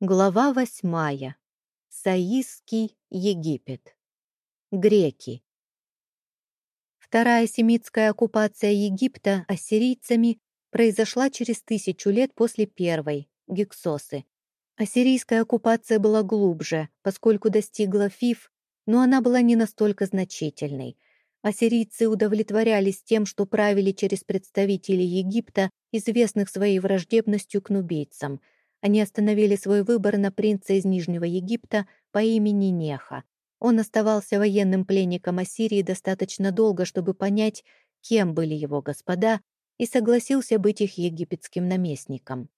Глава восьмая. Саисский Египет. Греки. Вторая семитская оккупация Египта ассирийцами произошла через тысячу лет после первой, гексосы. Ассирийская оккупация была глубже, поскольку достигла Фиф, но она была не настолько значительной. Ассирийцы удовлетворялись тем, что правили через представителей Египта, известных своей враждебностью к нубийцам – они остановили свой выбор на принца из Нижнего Египта по имени Неха. Он оставался военным пленником Ассирии достаточно долго, чтобы понять, кем были его господа, и согласился быть их египетским наместником.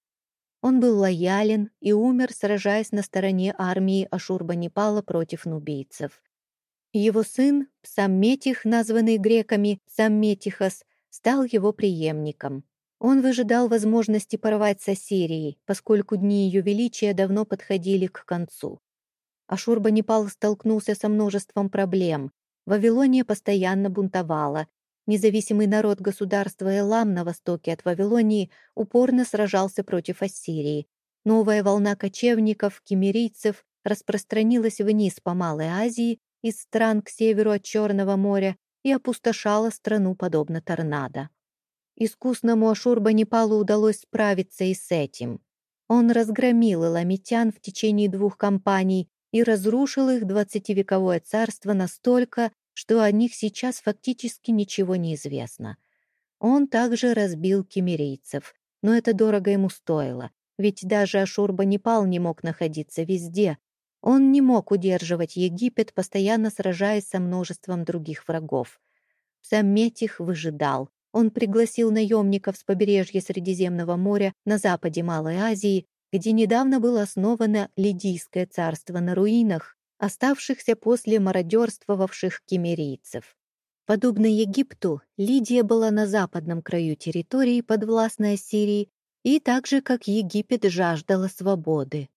Он был лоялен и умер, сражаясь на стороне армии Ашурбанипала против нубийцев. Его сын, Псамметих, названный греками Псамметихос, стал его преемником. Он выжидал возможности порвать с Ассирией, поскольку дни ее величия давно подходили к концу. Ашурбанипал столкнулся со множеством проблем. Вавилония постоянно бунтовала. Независимый народ государства Элам на востоке от Вавилонии упорно сражался против Ассирии. Новая волна кочевников, кемерийцев, распространилась вниз по Малой Азии, из стран к северу от Черного моря, и опустошала страну подобно торнадо. Искусному Ашурбанипалу удалось справиться и с этим. Он разгромил иламитян в течение двух кампаний и разрушил их двадцативековое царство настолько, что о них сейчас фактически ничего не известно. Он также разбил кемерийцев, но это дорого ему стоило, ведь даже Ашурбанипал не мог находиться везде. Он не мог удерживать Египет, постоянно сражаясь со множеством других врагов. Псаметих выжидал, он пригласил наемников с побережья Средиземного моря на западе Малой Азии, где недавно было основано Лидийское царство на руинах, оставшихся после мародерствовавших кемерийцев. Подобно Египту, Лидия была на западном краю территории, подвластной Ассирии, и так же, как Египет, жаждала свободы.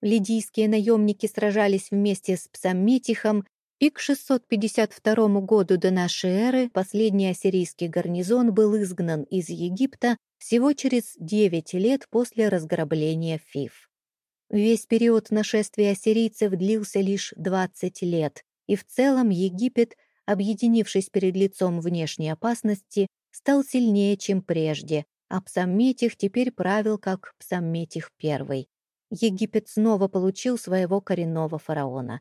Лидийские наемники сражались вместе с Псамметихом и к 652 году до нашей эры последний ассирийский гарнизон был изгнан из Египта всего через 9 лет после разграбления Фив. Весь период нашествия ассирийцев длился лишь 20 лет, и в целом Египет, объединившись перед лицом внешней опасности, стал сильнее, чем прежде, а Псамметих теперь правил как Псамметих I. Египет снова получил своего коренного фараона.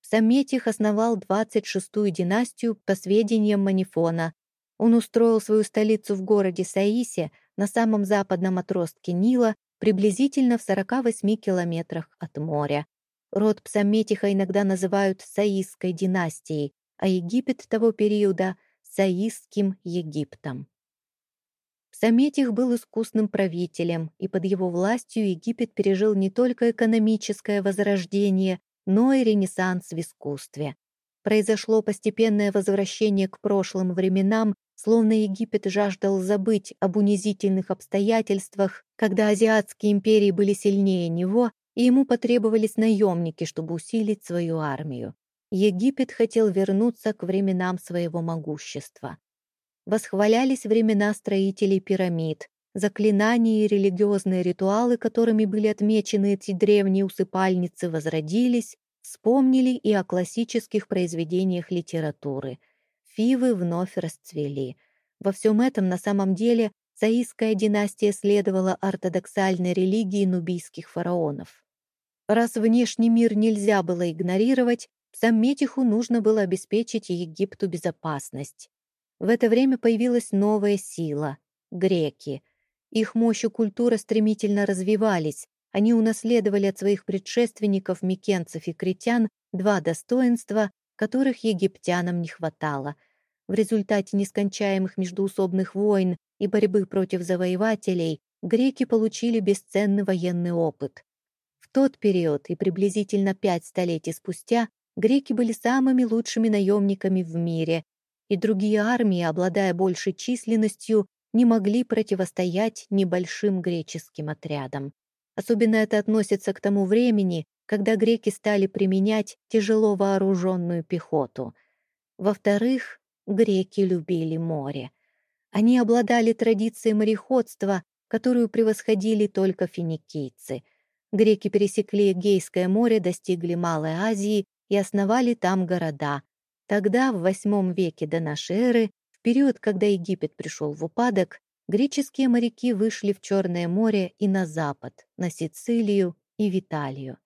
Саметих основал 26-ю династию по сведениям Манифона. Он устроил свою столицу в городе Саисе на самом западном отростке Нила, приблизительно в 48 километрах от моря. Род Псаметиха иногда называют Саисской династией, а Египет того периода — Саисским Египтом. Псаметих был искусным правителем, и под его властью Египет пережил не только экономическое возрождение, но и ренессанс в искусстве. Произошло постепенное возвращение к прошлым временам, словно Египет жаждал забыть об унизительных обстоятельствах, когда азиатские империи были сильнее него, и ему потребовались наемники, чтобы усилить свою армию. Египет хотел вернуться к временам своего могущества. Восхвалялись времена строителей пирамид, Заклинания и религиозные ритуалы, которыми были отмечены эти древние усыпальницы, возродились, вспомнили и о классических произведениях литературы. Фивы вновь расцвели. Во всем этом на самом деле Саистская династия следовала ортодоксальной религии нубийских фараонов. Раз внешний мир нельзя было игнорировать, Самметиху нужно было обеспечить Египту безопасность. В это время появилась новая сила — греки — их мощь и культура стремительно развивались, они унаследовали от своих предшественников микенцев и критян два достоинства, которых египтянам не хватало. В результате нескончаемых междуусобных войн и борьбы против завоевателей греки получили бесценный военный опыт. В тот период и приблизительно пять столетий спустя греки были самыми лучшими наемниками в мире, и другие армии, обладая большей численностью, не могли противостоять небольшим греческим отрядам. Особенно это относится к тому времени, когда греки стали применять тяжело вооруженную пехоту. Во-вторых, греки любили море. Они обладали традицией мореходства, которую превосходили только финикийцы. греки пересекли Эгейское море, достигли Малой Азии и основали там города. Тогда, в VIII веке до эры, в период, когда Египет пришел в упадок, греческие моряки вышли в Черное море и на запад, на Сицилию и Виталию.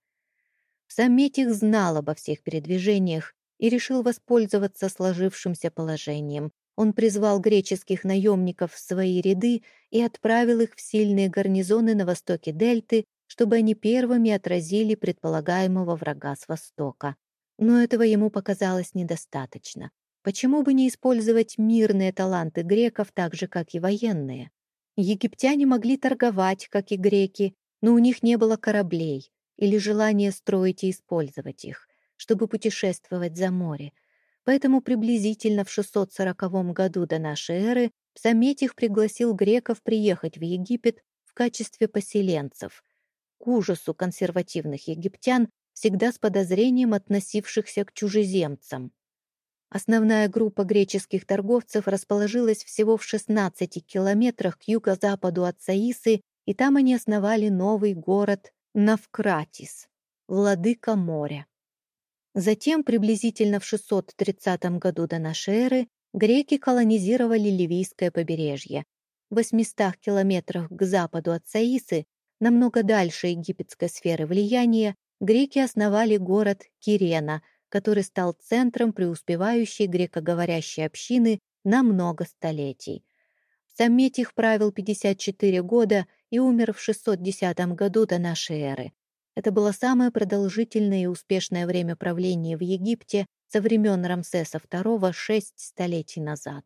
Метих знал обо всех передвижениях и решил воспользоваться сложившимся положением. Он призвал греческих наемников в свои ряды и отправил их в сильные гарнизоны на востоке Дельты, чтобы они первыми отразили предполагаемого врага с востока. Но этого ему показалось недостаточно. Почему бы не использовать мирные таланты греков так же, как и военные? Египтяне могли торговать, как и греки, но у них не было кораблей или желания строить и использовать их, чтобы путешествовать за море. Поэтому приблизительно в 640 году до нашей эры Саметих пригласил греков приехать в Египет в качестве поселенцев. К ужасу консервативных египтян, всегда с подозрением относившихся к чужеземцам. Основная группа греческих торговцев расположилась всего в 16 километрах к юго-западу от Саисы, и там они основали новый город Навкратис, владыка моря. Затем, приблизительно в 630 году до эры, греки колонизировали Ливийское побережье. В 800 километрах к западу от Саисы, намного дальше египетской сферы влияния, греки основали город Кирена – который стал центром преуспевающей грекоговорящей общины на много столетий. Сам Метих правил 54 года и умер в 610 году до нашей эры. Это было самое продолжительное и успешное время правления в Египте со времен Рамсеса II шесть столетий назад.